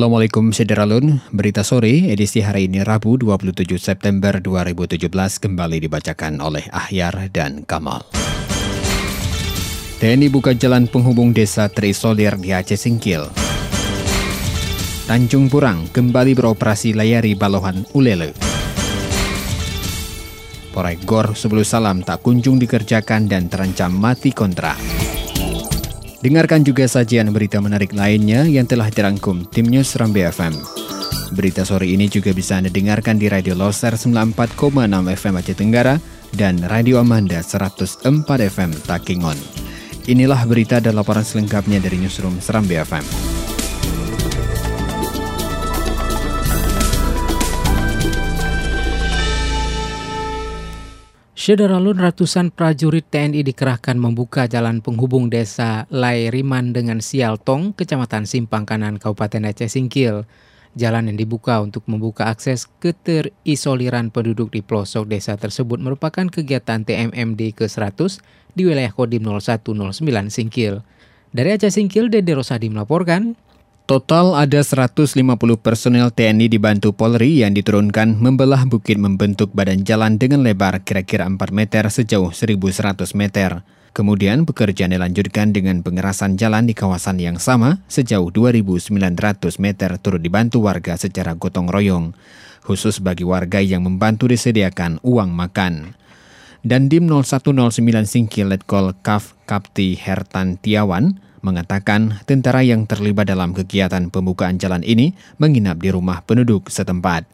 Assalamualaikum Sederalun, berita sore edisi hari ini Rabu 27 September 2017 kembali dibacakan oleh Ahyar dan Kamal. TNI buka jalan penghubung desa terisolir di Aceh Singkil. Tanjung Purang kembali beroperasi layari balohan Ulele. Proyek Gor sebelum salam tak kunjung dikerjakan dan terancam mati kontrak. Dengarkan juga sajian berita menarik lainnya yang telah dirangkum tim News Rambi FM. Berita sore ini juga bisa Anda dengarkan di Radio Loser 94,6 FM Aceh Tenggara dan Radio Amanda 104 FM Takingon. Inilah berita dan laporan selengkapnya dari Newsroom Serambi FM. Sederalun ratusan prajurit TNI dikerahkan membuka jalan penghubung desa Lai Riman dengan Sialtong, Kecamatan Simpang Kanan, Kabupaten Aceh Singkil. Jalan yang dibuka untuk membuka akses keterisoliran penduduk di pelosok desa tersebut merupakan kegiatan TMMD ke-100 di wilayah Kodim 0109 Singkil. Dari Aceh Singkil, Dede Rosadi melaporkan, Total ada 150 personel TNI dibantu Polri yang diturunkan membelah bukit membentuk badan jalan dengan lebar kira-kira 4 meter sejauh 1100 meter. Kemudian pekerjaan dilanjutkan dengan pengerasan jalan di kawasan yang sama sejauh 2.900 meter turut dibantu warga secara gotong royong. Khusus bagi warga yang membantu disediakan uang makan. Dan Dim 0109 Singkil Letkol Kaf Kapti Hertan Tiawan mengatakan tentara yang terlibat dalam kegiatan pembukaan jalan ini menginap di rumah penduduk setempat.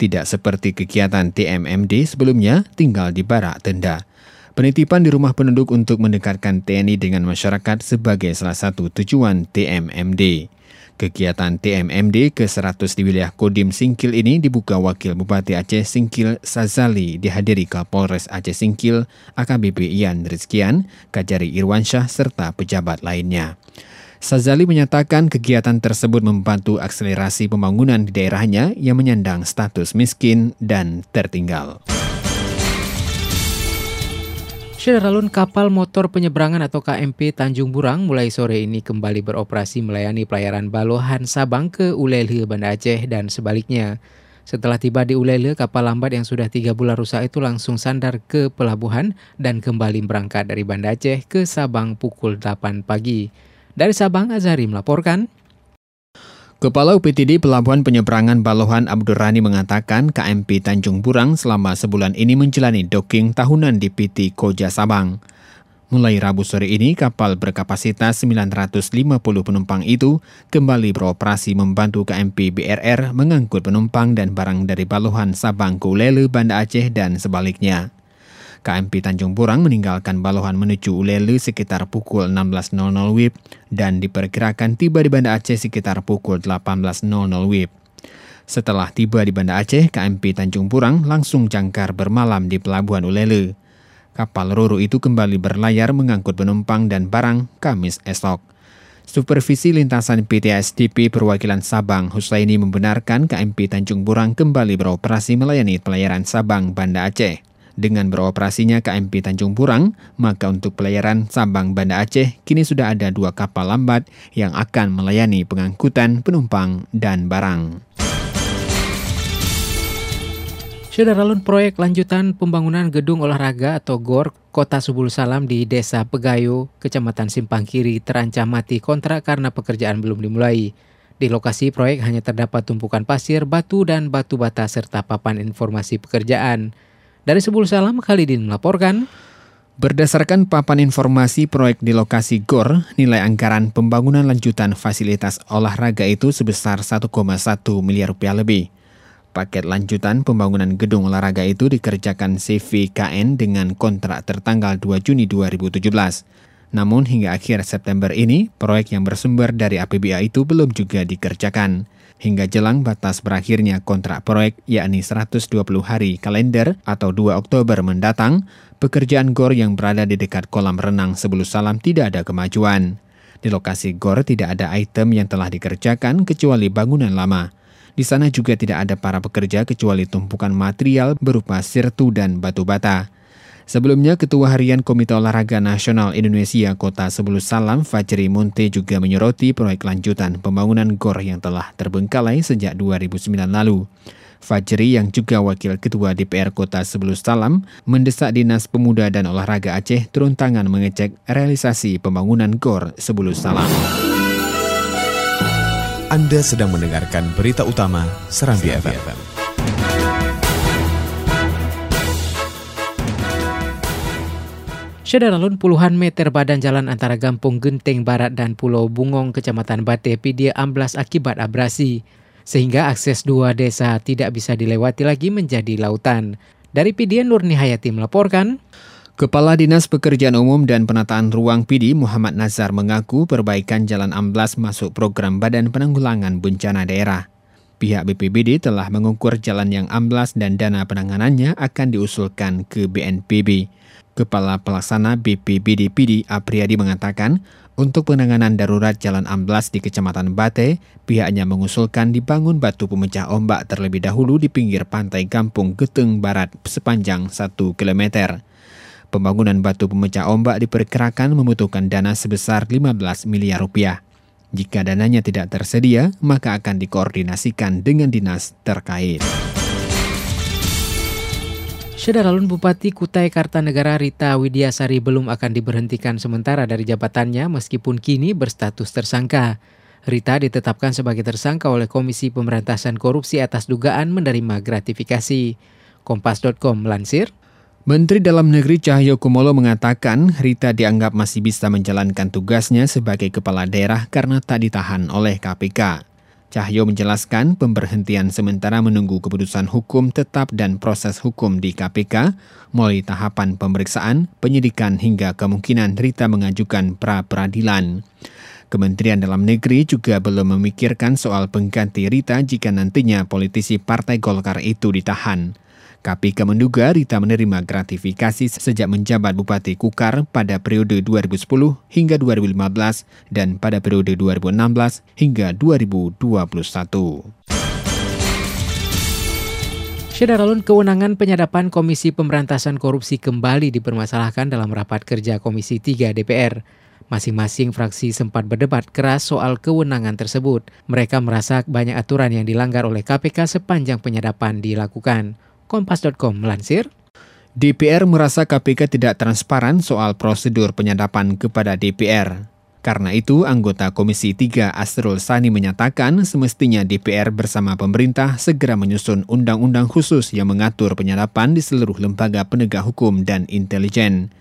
Tidak seperti kegiatan TMMD sebelumnya tinggal di barak tenda. Penitipan di rumah penduduk untuk mendekatkan TNI dengan masyarakat sebagai salah satu tujuan TMMD. Kegiatan TMMD ke-100 di wilayah Kodim Singkil ini dibuka Wakil Bupati Aceh Singkil Sazali dihadiri Kapolres Aceh Singkil AKBP Ian Rizkian, Kajari Irwansyah, serta pejabat lainnya. Sazali menyatakan kegiatan tersebut membantu akselerasi pembangunan di daerahnya yang menyandang status miskin dan tertinggal. Sederalun kapal motor penyeberangan atau KMP Tanjung Burang mulai sore ini kembali beroperasi melayani pelayaran Balohan Sabang ke Ulele Banda Aceh dan sebaliknya. Setelah tiba di Ulele, kapal lambat yang sudah tiga bulan rusak itu langsung sandar ke pelabuhan dan kembali berangkat dari Banda Aceh ke Sabang pukul 8 pagi. Dari Sabang, Azari melaporkan. Kepala UPTD Pelabuhan Penyeberangan Balohan Abdurrani mengatakan KMP Tanjung Burang selama sebulan ini menjalani docking tahunan di PT Koja Sabang. Mulai Rabu sore ini, kapal berkapasitas 950 penumpang itu kembali beroperasi membantu KMP BRR mengangkut penumpang dan barang dari Balohan Sabang ke Ulele, Banda Aceh dan sebaliknya. KMP Tanjung Purang meninggalkan Balohan menuju Ulele sekitar pukul 16.00 WIB dan diperkirakan tiba di Banda Aceh sekitar pukul 18.00 WIB. Setelah tiba di Banda Aceh, KMP Tanjung Purang langsung jangkar bermalam di Pelabuhan Ulele. Kapal Roro itu kembali berlayar mengangkut penumpang dan barang Kamis esok. Supervisi lintasan PT SDP perwakilan Sabang Husaini membenarkan KMP Tanjung Purang kembali beroperasi melayani pelayaran Sabang Banda Aceh. Dengan beroperasinya KMP Tanjung Purang, maka untuk pelayaran Sabang Banda Aceh kini sudah ada dua kapal lambat yang akan melayani pengangkutan penumpang dan barang. Saudara proyek lanjutan pembangunan gedung olahraga atau GOR Kota Subul Salam di Desa Pegayo, Kecamatan Simpang Kiri terancam mati kontrak karena pekerjaan belum dimulai. Di lokasi proyek hanya terdapat tumpukan pasir, batu, dan batu bata serta papan informasi pekerjaan. Dari Sebul Salam, Khalidin melaporkan. Berdasarkan papan informasi proyek di lokasi GOR, nilai anggaran pembangunan lanjutan fasilitas olahraga itu sebesar 1,1 miliar rupiah lebih. Paket lanjutan pembangunan gedung olahraga itu dikerjakan CVKN dengan kontrak tertanggal 2 Juni 2017. Namun hingga akhir September ini, proyek yang bersumber dari APBA itu belum juga dikerjakan. Hingga jelang batas berakhirnya kontrak proyek yakni 120 hari kalender atau 2 Oktober mendatang, pekerjaan GOR yang berada di dekat kolam renang Sebulu Salam tidak ada kemajuan. Di lokasi GOR tidak ada item yang telah dikerjakan kecuali bangunan lama. Di sana juga tidak ada para pekerja kecuali tumpukan material berupa sirtu dan batu bata. Sebelumnya, Ketua Harian Komite Olahraga Nasional Indonesia Kota Sebulu Salam, Fajri Munte juga menyoroti proyek lanjutan pembangunan GOR yang telah terbengkalai sejak 2009 lalu. Fajri yang juga Wakil Ketua DPR Kota Sebulu Salam mendesak Dinas Pemuda dan Olahraga Aceh turun tangan mengecek realisasi pembangunan GOR Sebulu Salam. Anda sedang mendengarkan berita utama Serambi FM. Sederalun puluhan meter badan jalan antara Gampung Genteng Barat dan Pulau Bungong, Kecamatan Bate, Pidia amblas akibat abrasi. Sehingga akses dua desa tidak bisa dilewati lagi menjadi lautan. Dari Pidia Nurni Hayati melaporkan. Kepala Dinas Pekerjaan Umum dan Penataan Ruang PD Muhammad Nazar mengaku perbaikan Jalan Amblas masuk program Badan Penanggulangan Bencana Daerah. Pihak BPBD telah mengukur jalan yang amblas dan dana penanganannya akan diusulkan ke BNPB. Kepala Pelaksana BPBD Apriyadi mengatakan, untuk penanganan darurat jalan amblas di Kecamatan Bate, pihaknya mengusulkan dibangun batu pemecah ombak terlebih dahulu di pinggir pantai Kampung Geteng Barat sepanjang 1 km. Pembangunan batu pemecah ombak diperkirakan membutuhkan dana sebesar 15 miliar rupiah. Jika dananya tidak tersedia, maka akan dikoordinasikan dengan dinas terkait. Saudara Bupati Kutai Kartanegara Rita Widiasari belum akan diberhentikan sementara dari jabatannya meskipun kini berstatus tersangka. Rita ditetapkan sebagai tersangka oleh Komisi Pemberantasan Korupsi atas dugaan menerima gratifikasi. Kompas.com melansir. Menteri Dalam Negeri Cahyo Kumolo mengatakan Rita dianggap masih bisa menjalankan tugasnya sebagai kepala daerah karena tak ditahan oleh KPK. Cahyo menjelaskan pemberhentian sementara menunggu keputusan hukum tetap dan proses hukum di KPK, mulai tahapan pemeriksaan, penyidikan hingga kemungkinan Rita mengajukan pra-peradilan. Kementerian Dalam Negeri juga belum memikirkan soal pengganti Rita jika nantinya politisi Partai Golkar itu ditahan. KPK menduga Rita menerima gratifikasi sejak menjabat Bupati Kukar pada periode 2010 hingga 2015 dan pada periode 2016 hingga 2021. Syederalun kewenangan penyadapan Komisi Pemberantasan Korupsi kembali dipermasalahkan dalam rapat kerja Komisi 3 DPR. Masing-masing fraksi sempat berdebat keras soal kewenangan tersebut. Mereka merasa banyak aturan yang dilanggar oleh KPK sepanjang penyadapan dilakukan. Kompas.com melansir. DPR merasa KPK tidak transparan soal prosedur penyadapan kepada DPR. Karena itu, anggota Komisi 3 Asrul Sani menyatakan semestinya DPR bersama pemerintah segera menyusun undang-undang khusus yang mengatur penyadapan di seluruh lembaga penegak hukum dan intelijen.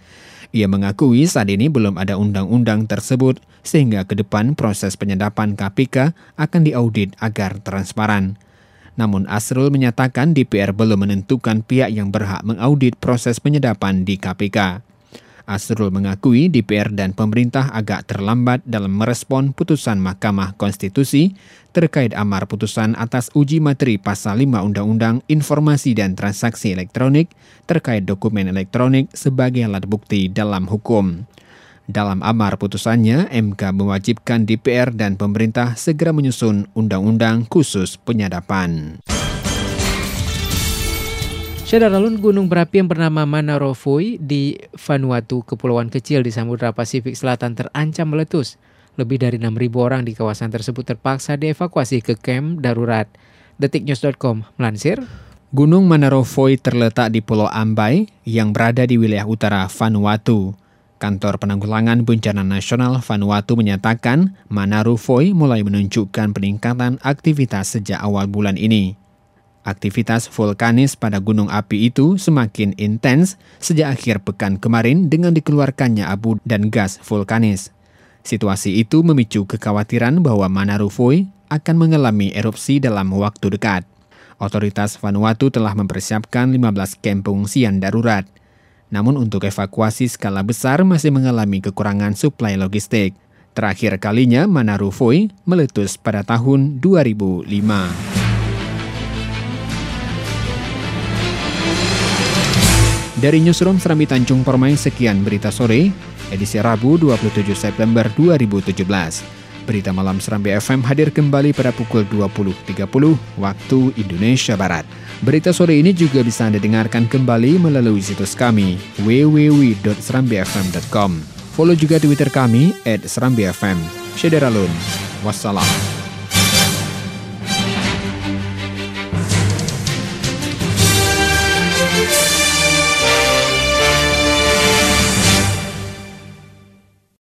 Ia mengakui saat ini belum ada undang-undang tersebut sehingga ke depan proses penyadapan KPK akan diaudit agar transparan. Namun Asrul menyatakan DPR belum menentukan pihak yang berhak mengaudit proses penyedapan di KPK. Asrul mengakui DPR dan pemerintah agak terlambat dalam merespon putusan Mahkamah Konstitusi terkait amar putusan atas uji materi pasal 5 Undang-Undang Informasi dan Transaksi Elektronik terkait dokumen elektronik sebagai alat bukti dalam hukum. Dalam amar putusannya, MK mewajibkan DPR dan pemerintah segera menyusun undang-undang khusus penyadapan. Syadaralun gunung berapi yang bernama Manarofoi di Vanuatu, kepulauan kecil di Samudra Pasifik Selatan terancam meletus. Lebih dari 6.000 orang di kawasan tersebut terpaksa dievakuasi ke kamp darurat. Detiknews.com melansir. Gunung Manarofoi terletak di Pulau Ambai yang berada di wilayah utara Vanuatu. Kantor Penanggulangan Bencana Nasional Vanuatu menyatakan Manaru Foi mulai menunjukkan peningkatan aktivitas sejak awal bulan ini. Aktivitas vulkanis pada gunung api itu semakin intens sejak akhir pekan kemarin dengan dikeluarkannya abu dan gas vulkanis. Situasi itu memicu kekhawatiran bahwa Manaru Foi akan mengalami erupsi dalam waktu dekat. Otoritas Vanuatu telah mempersiapkan 15 kamp pengungsian darurat – Namun untuk evakuasi skala besar masih mengalami kekurangan suplai logistik. Terakhir kalinya Manaru Foi meletus pada tahun 2005. Dari Newsroom Serambi Tanjung Permai, sekian berita sore, edisi Rabu 27 September 2017. Berita Malam Serambi FM hadir kembali pada pukul 20.30 waktu Indonesia Barat. Berita sore ini juga bisa Anda dengarkan kembali melalui situs kami www.serambifm.com. Follow juga Twitter kami @serambifm. Syederalun. Wassalam.